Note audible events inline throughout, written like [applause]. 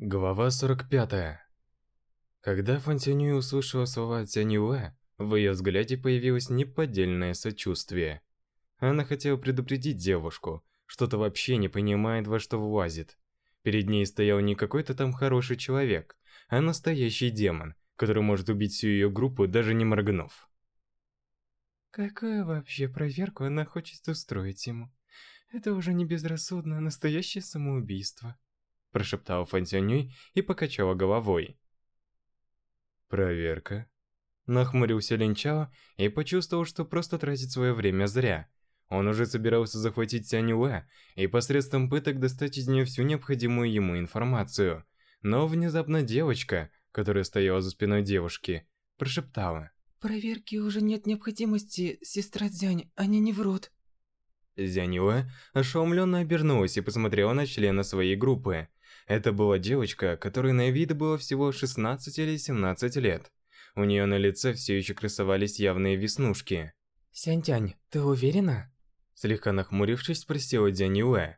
Глава 45. Когда Фонтенюй услышала слова Тянюэ, в ее взгляде появилось неподдельное сочувствие. Она хотела предупредить девушку, что-то вообще не понимает, во что влазит. Перед ней стоял не какой-то там хороший человек, а настоящий демон, который может убить всю ее группу, даже не моргнув. Какую вообще проверку она хочет устроить ему? Это уже не безрассудно, а настоящее самоубийство. — прошептал Фэнсюнюй и покачала головой. «Проверка». Нахмурился Линчао и почувствовал, что просто тратит свое время зря. Он уже собирался захватить Сянюэ и посредством пыток достать из нее всю необходимую ему информацию. Но внезапно девочка, которая стояла за спиной девушки, прошептала. «Проверки уже нет необходимости, сестра Дзянь, они не врут». Зянюэ ошеломленно обернулась и посмотрела на члена своей группы. Это была девочка, которой на вид было всего 16 или 17 лет. У нее на лице все еще красовались явные веснушки. «Сянь-тянь, ты уверена?» Слегка нахмурившись, спросила Дянь Юэ.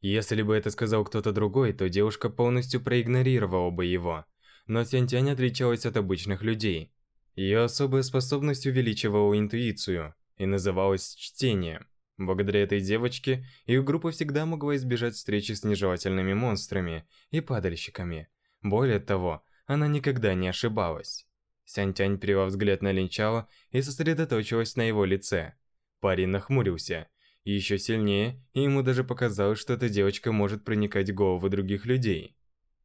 Если бы это сказал кто-то другой, то девушка полностью проигнорировала бы его. Но Сянь-тянь отличалась от обычных людей. Ее особая способность увеличивала интуицию и называлась чтением. Благодаря этой девочке их группа всегда могла избежать встречи с нежелательными монстрами и падальщиками. Более того, она никогда не ошибалась. Сянь-Тянь перевел взгляд на Линчао и сосредоточилась на его лице. Парень нахмурился. Еще сильнее, и ему даже показалось, что эта девочка может проникать в головы других людей.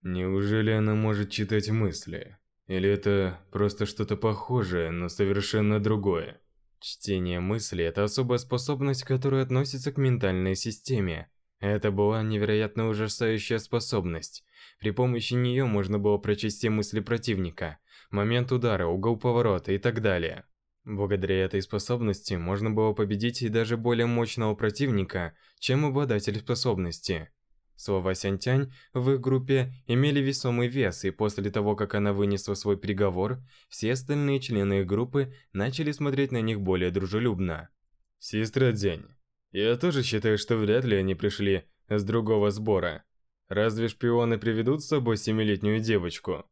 Неужели она может читать мысли? Или это просто что-то похожее, но совершенно другое? Чтение мысли – это особая способность, которая относится к ментальной системе. Это была невероятно ужасающая способность. При помощи нее можно было прочесть все мысли противника, момент удара, угол поворота и так далее. Благодаря этой способности можно было победить и даже более мощного противника, чем обладатель способности. Слова Сянтянь в их группе имели весомый вес, и после того, как она вынесла свой приговор, все остальные члены их группы начали смотреть на них более дружелюбно. «Сестра День, я тоже считаю, что вряд ли они пришли с другого сбора. Разве шпионы приведут с собой семилетнюю девочку?»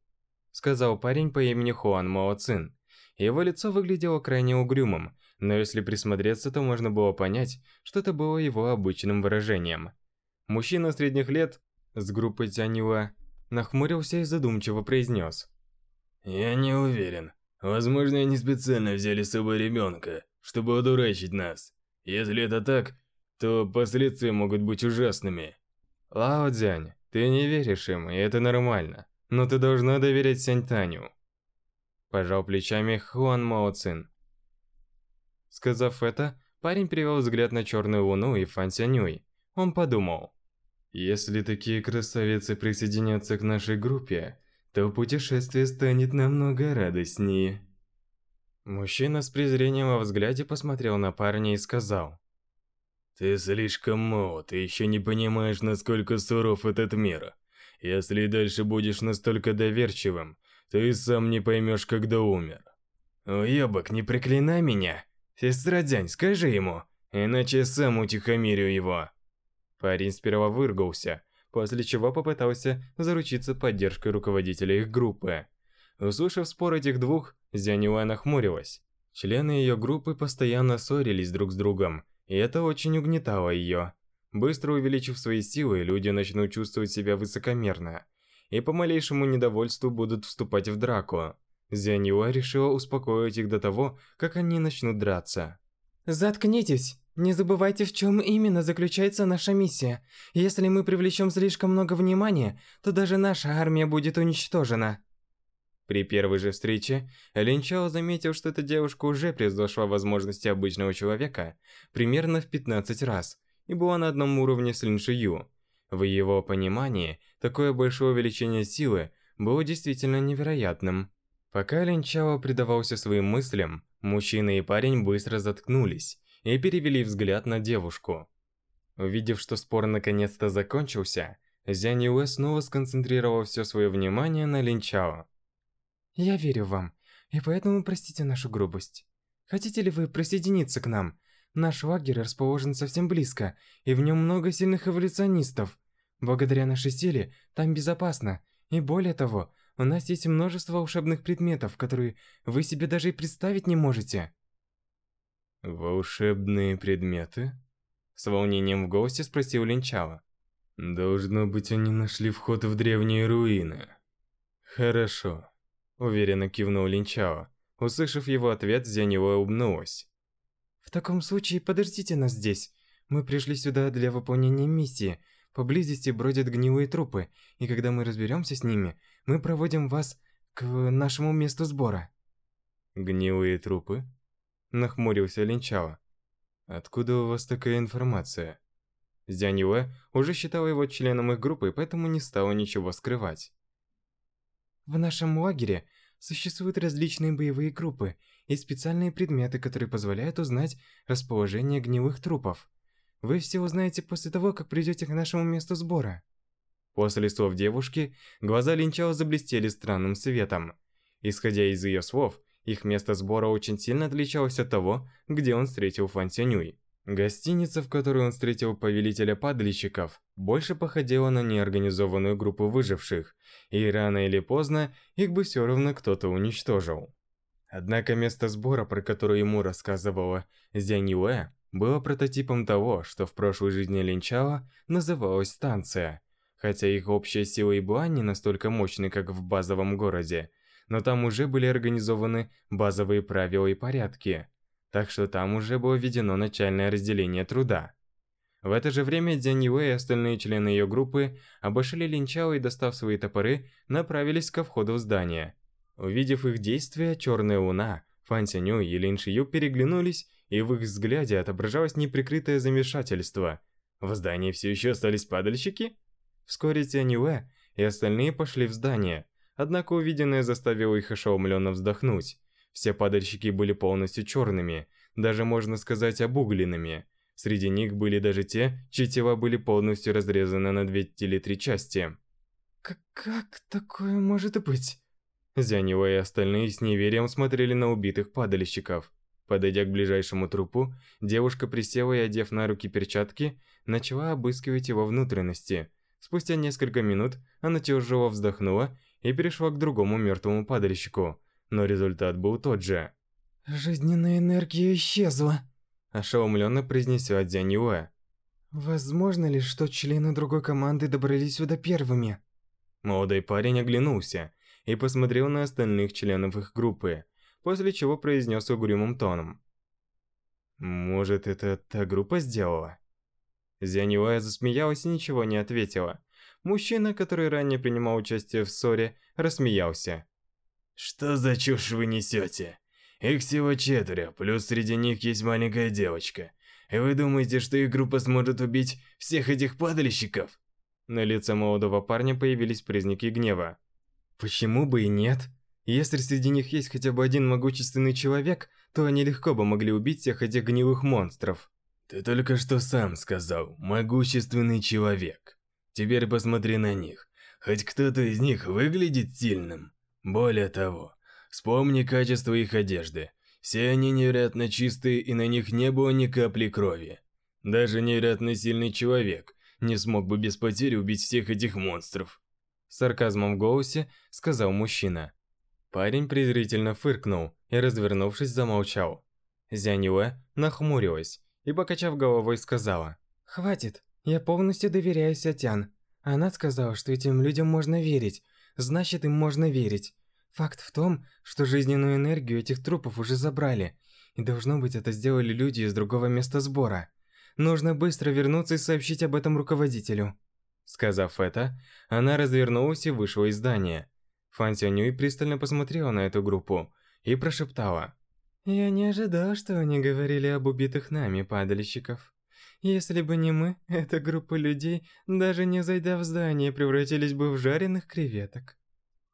Сказал парень по имени Хуан Мао Цин. Его лицо выглядело крайне угрюмым, но если присмотреться, то можно было понять, что это было его обычным выражением – Мужчина средних лет с группы Тянила нахмурился и задумчиво произнес. «Я не уверен. Возможно, они специально взяли с собой ребенка, чтобы одурачить нас. Если это так, то последствия могут быть ужасными». «Лао Дзянь, ты не веришь им, и это нормально. Но ты должна доверять Сянь Таню». Пожал плечами Хуан Мао Цин. Сказав это, парень перевел взгляд на черную луну и Фан Сянюй. Он подумал. Если такие красавицы присоединятся к нашей группе, то путешествие станет намного радостнее. Мужчина с презрением во взгляде посмотрел на парня и сказал. «Ты слишком молод и еще не понимаешь, насколько суров этот мир. Если дальше будешь настолько доверчивым, то и сам не поймешь, когда умер». «Уебок, не проклинай меня! Сестра Дянь, скажи ему, иначе я сам утихомирю его!» Парень сперва выргался, после чего попытался заручиться поддержкой руководителя их группы. Услышав спор этих двух, Зянюэ нахмурилась. Члены ее группы постоянно ссорились друг с другом, и это очень угнетало ее. Быстро увеличив свои силы, люди начнут чувствовать себя высокомерно, и по малейшему недовольству будут вступать в драку. Зянюэ решила успокоить их до того, как они начнут драться. «Заткнитесь!» Не забывайте, в чем именно заключается наша миссия. Если мы привлечем слишком много внимания, то даже наша армия будет уничтожена. При первой же встрече Лин Чао заметил, что эта девушка уже превзошла возможности обычного человека примерно в 15 раз и была на одном уровне с Лин Шию. В его понимании, такое большое увеличение силы было действительно невероятным. Пока Лин Чао предавался своим мыслям, мужчина и парень быстро заткнулись и перевели взгляд на девушку. Увидев, что спор наконец-то закончился, Зянь Уэ снова сконцентрировал все свое внимание на Лин «Я верю вам, и поэтому простите нашу грубость. Хотите ли вы присоединиться к нам? Наш лагерь расположен совсем близко, и в нем много сильных эволюционистов. Благодаря нашей силе там безопасно, и более того, у нас есть множество волшебных предметов, которые вы себе даже и представить не можете». «Волшебные предметы?» С волнением в голосе спросил Линчава. «Должно быть, они нашли вход в древние руины». «Хорошо», — уверенно кивнул Линчава, Услышав его ответ, Зянева улыбнулась. «В таком случае подождите нас здесь. Мы пришли сюда для выполнения миссии. Поблизости бродят гнилые трупы, и когда мы разберемся с ними, мы проводим вас к нашему месту сбора». «Гнилые трупы?» нахмурился Линчао. Откуда у вас такая информация? Дзянь Юэ уже считала его членом их группы, поэтому не стала ничего скрывать. В нашем лагере существуют различные боевые группы и специальные предметы, которые позволяют узнать расположение гнилых трупов. Вы все узнаете после того, как придете к нашему месту сбора. После слов девушки, глаза Линчао заблестели странным светом. Исходя из ее слов, их место сбора очень сильно отличалось от того, где он встретил Фан Сянюй. Гостиница, в которой он встретил повелителя падальщиков, больше походила на неорганизованную группу выживших, и рано или поздно их бы все равно кто-то уничтожил. Однако место сбора, про которое ему рассказывала Зянь Юэ, было прототипом того, что в прошлой жизни Линчала называлось станция. Хотя их общая сила и была не настолько мощной, как в базовом городе, но там уже были организованы базовые правила и порядки, так что там уже было введено начальное разделение труда. В это же время Дзянь Юэ и остальные члены ее группы обошли Линчао и, достав свои топоры, направились ко входу в здание. Увидев их действия, Черная Луна, Фан Сяню и Лин Шию переглянулись, и в их взгляде отображалось неприкрытое замешательство. В здании все еще остались падальщики? Вскоре Тянюэ и остальные пошли в здание. Однако увиденное заставило их ошеломленно вздохнуть. Все падальщики были полностью черными, даже можно сказать обугленными. Среди них были даже те, чьи тела были полностью разрезаны на две или три части. К «Как такое может быть?» Зянева и остальные с неверием смотрели на убитых падальщиков. Подойдя к ближайшему трупу, девушка присела и, одев на руки перчатки, начала обыскивать его внутренности. Спустя несколько минут она тяжело вздохнула и перешла к другому мертвому падальщику, но результат был тот же. «Жизненная энергия исчезла», – ошеломленно произнесла Дзянь Юэ. «Возможно ли, что члены другой команды добрались сюда первыми?» Молодой парень оглянулся и посмотрел на остальных членов их группы, после чего произнес угрюмым тоном. «Может, это та группа сделала?» Зянь Юэ засмеялась и ничего не ответила. Мужчина, который ранее принимал участие в ссоре, рассмеялся. «Что за чушь вы несете? Их всего четверо, плюс среди них есть маленькая девочка. И вы думаете, что их группа сможет убить всех этих падальщиков?» На лице молодого парня появились признаки гнева. «Почему бы и нет? Если среди них есть хотя бы один могущественный человек, то они легко бы могли убить всех этих гнилых монстров». «Ты только что сам сказал «могущественный человек». Теперь посмотри на них. Хоть кто-то из них выглядит сильным. Более того, вспомни качество их одежды. Все они невероятно чистые и на них не было ни капли крови. Даже невероятно сильный человек не смог бы без потерь убить всех этих монстров. Сарказмом в голосе сказал мужчина. Парень презрительно фыркнул и, развернувшись, замолчал. Зянюэ нахмурилась и, покачав головой, сказала. «Хватит, я полностью доверяю Сятян. Она сказала, что этим людям можно верить. Значит, им можно верить. Факт в том, что жизненную энергию этих трупов уже забрали. И должно быть, это сделали люди из другого места сбора. Нужно быстро вернуться и сообщить об этом руководителю. Сказав это, она развернулась и вышла из здания. Фан Сянюй пристально посмотрела на эту группу и прошептала. «Я не ожидал, что они говорили об убитых нами падальщиках". Если бы не мы, [laughs] эта группа людей, даже не зайдя в здание, превратились бы в жареных креветок.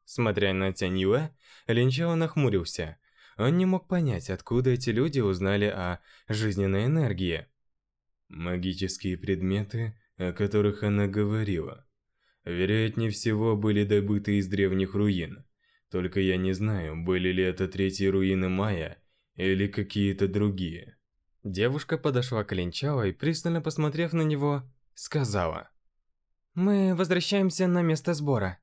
Смотря на Тянь Юэ, Линчао нахмурился. Он не мог понять, откуда эти люди узнали о жизненной энергии. Магические предметы, о которых она говорила, вероятнее всего были добыты из древних руин. Только я не знаю, были ли это третьи руины Майя или какие-то другие. Девушка подошла к Линчао и, пристально посмотрев на него, сказала. «Мы возвращаемся на место сбора.